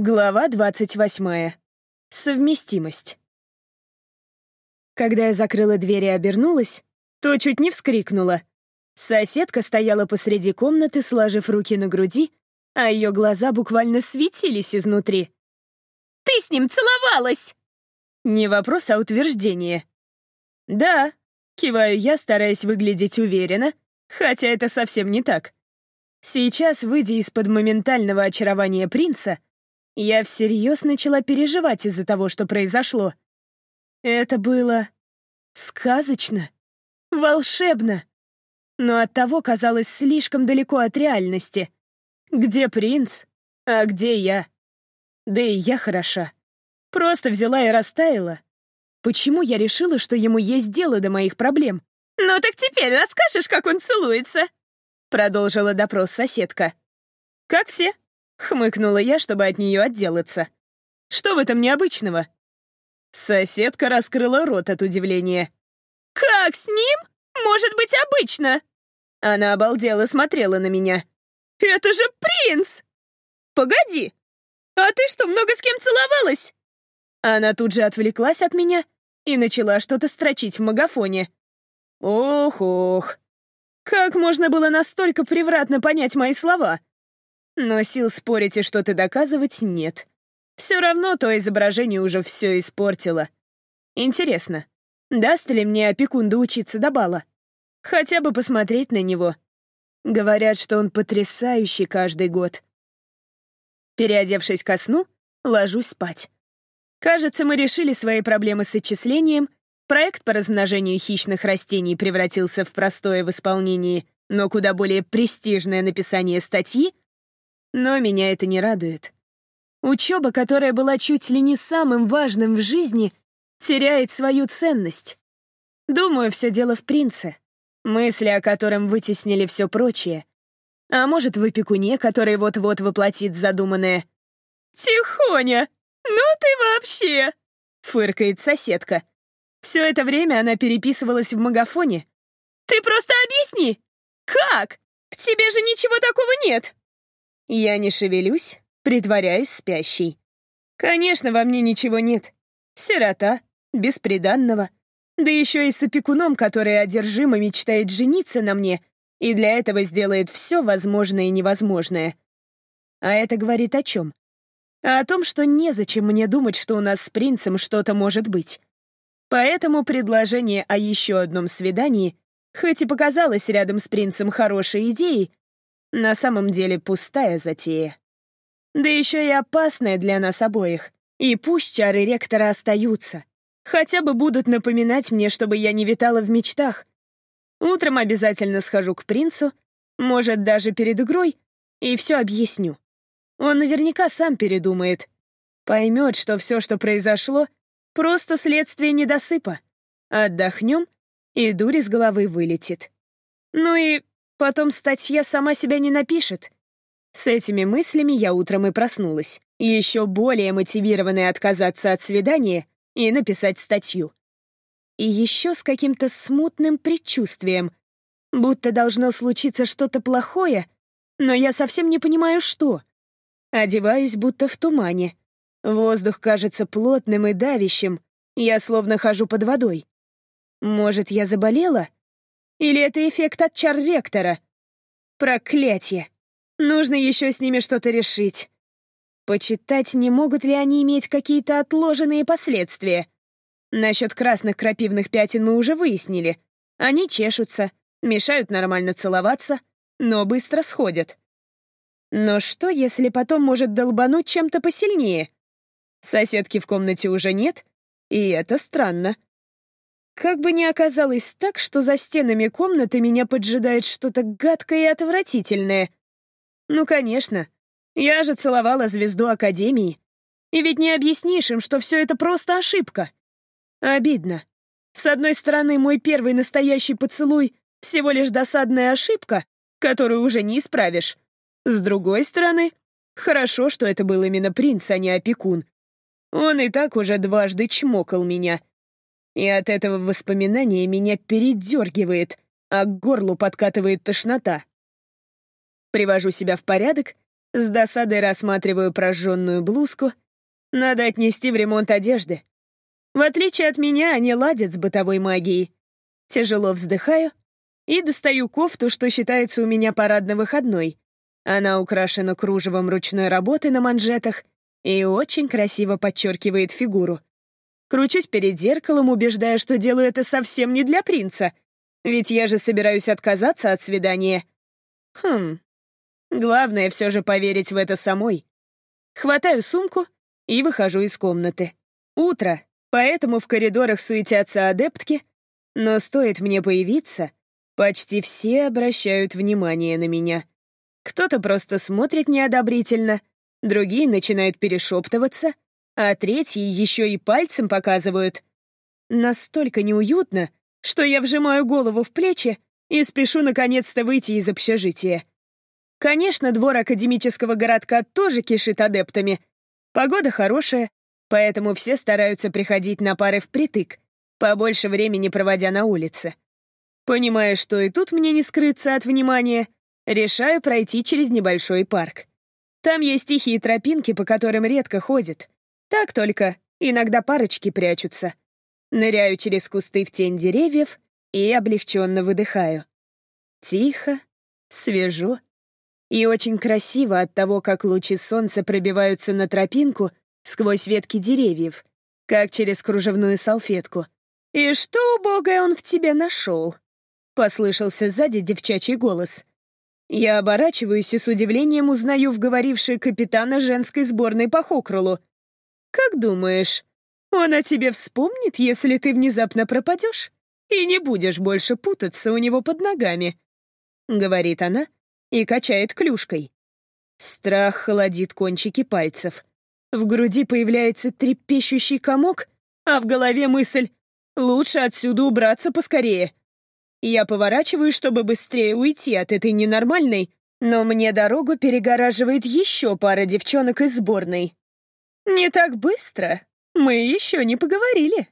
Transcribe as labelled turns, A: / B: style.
A: Глава 28. Совместимость. Когда я закрыла дверь и обернулась, то чуть не вскрикнула. Соседка стояла посреди комнаты, сложив руки на груди, а ее глаза буквально светились изнутри.
B: «Ты с ним целовалась!»
A: Не вопрос, а утверждение. «Да», — киваю я, стараясь выглядеть уверенно, хотя это совсем не так. Сейчас, выйдя из-под моментального очарования принца, я всерьез начала переживать из-за того, что произошло. Это было сказочно, волшебно, но оттого казалось слишком далеко от реальности. Где принц, а где я? Да и я хороша. Просто взяла и растаяла. Почему я решила, что ему есть дело до моих проблем?
B: «Ну так теперь расскажешь, как он целуется?»
A: Продолжила допрос соседка. «Как все?» Хмыкнула я, чтобы от нее отделаться. Что в этом необычного? Соседка раскрыла рот от удивления.
B: «Как с ним? Может быть, обычно?»
A: Она обалдела смотрела на меня.
B: «Это же принц!» «Погоди! А ты что, много с кем целовалась?»
A: Она тут же отвлеклась от меня и начала что-то строчить в магафоне. Ох-ох. Как можно было настолько превратно понять мои слова? Но сил спорить и что-то доказывать нет. Все равно то изображение уже все испортило. Интересно, даст ли мне опекун доучиться до бала? Хотя бы посмотреть на него. Говорят, что он потрясающий каждый год. Переодевшись ко сну, ложусь спать. Кажется, мы решили свои проблемы с отчислением, проект по размножению хищных растений превратился в простое в исполнении, но куда более престижное написание статьи — но меня это не радует. Учеба, которая была чуть ли не самым важным в жизни, теряет свою ценность. Думаю, все дело в принце, мысли о котором вытеснили все прочее. А может, в опекуне, который вот-вот воплотит задуманное.
B: «Тихоня, ну ты вообще!»
A: — фыркает соседка. Все это время она переписывалась в магафоне.
B: «Ты просто объясни! Как? В тебе же ничего такого нет!»
A: Я не шевелюсь, притворяюсь спящей. Конечно, во мне ничего нет. Сирота, бесприданного. Да еще и с опекуном, который одержимо мечтает жениться на мне и для этого сделает все возможное и невозможное. А это говорит о чем? А о том, что незачем мне думать, что у нас с принцем что-то может быть. Поэтому предложение о еще одном свидании, хоть и показалось рядом с принцем хорошей идеей, на самом деле пустая затея. Да еще и опасная для нас обоих. И пусть чары ректора остаются. Хотя бы будут напоминать мне, чтобы я не витала в мечтах. Утром обязательно схожу к принцу, может, даже перед игрой, и все объясню. Он наверняка сам передумает. Поймет, что все, что произошло, просто следствие недосыпа. Отдохнем, и дурь из головы вылетит. Ну и Потом статья сама себя не напишет. С этими мыслями я утром и проснулась, еще более мотивированная отказаться от свидания и написать статью. И еще с каким-то смутным предчувствием, будто должно случиться что-то плохое, но я совсем не понимаю, что. Одеваюсь будто в тумане. Воздух кажется плотным и давящим, я словно хожу под водой. Может, я заболела? Или это эффект от чар ректора? Проклятье! Нужно еще с ними что-то решить. Почитать, не могут ли они иметь какие-то отложенные последствия. Насчет красных крапивных пятен мы уже выяснили. Они чешутся, мешают нормально целоваться, но быстро сходят. Но что, если потом может долбануть чем-то посильнее? Соседки в комнате уже нет, и это странно. Как бы ни оказалось так, что за стенами комнаты меня поджидает что-то гадкое и отвратительное. Ну, конечно. Я же целовала звезду Академии. И ведь не объяснишь им, что все это просто ошибка. Обидно. С одной стороны, мой первый настоящий поцелуй — всего лишь досадная ошибка, которую уже не исправишь. С другой стороны, хорошо, что это был именно принц, а не опекун. Он и так уже дважды чмокал меня — и от этого воспоминания меня передергивает, а к горлу подкатывает тошнота. Привожу себя в порядок, С досадой рассматриваю прожженную блузку. Надо отнести в ремонт одежды. В отличие от меня, они ладят с бытовой магией. Тяжело вздыхаю и достаю кофту, что считается у меня парадно-выходной. Она украшена кружевом ручной работы на манжетах и очень красиво подчеркивает фигуру. Кручусь перед зеркалом, убеждая, что делаю это совсем не для принца. Ведь я же собираюсь отказаться от свидания. Хм. Главное все же поверить в это самой. Хватаю сумку и выхожу из комнаты. Утро, поэтому в коридорах суетятся адептки, но стоит мне появиться, почти все обращают внимание на меня. Кто-то просто смотрит неодобрительно, другие начинают перешептываться — а третьи еще и пальцем показывают. Настолько неуютно, что я вжимаю голову в плечи и спешу наконец-то выйти из общежития. Конечно, двор академического городка тоже кишит адептами. Погода хорошая, поэтому все стараются приходить на пары впритык, побольше времени проводя на улице. Понимая, что и тут мне не скрыться от внимания, решаю пройти через небольшой парк. Там есть тихие тропинки, по которым редко ходят. Так только, иногда парочки прячутся. Ныряю через кусты в тень деревьев и облегченно выдыхаю. Тихо, свежо и очень красиво от того, как лучи солнца пробиваются на тропинку сквозь ветки деревьев, как через кружевную салфетку. «И что, убогое, он в тебе нашел?» — послышался сзади девчачий голос. Я оборачиваюсь и с удивлением узнаю в говорившей капитана женской сборной по Хокрулу. Как думаешь, он о тебе вспомнит, если ты внезапно пропадешь и не будешь больше путаться у него под ногами?» Говорит она и качает клюшкой. Страх холодит кончики пальцев. В груди появляется трепещущий комок, а в голове мысль «Лучше отсюда убраться поскорее». Я поворачиваю, чтобы быстрее уйти от этой ненормальной, но мне дорогу перегораживает еще пара девчонок из сборной. «Не так быстро. Мы еще не поговорили».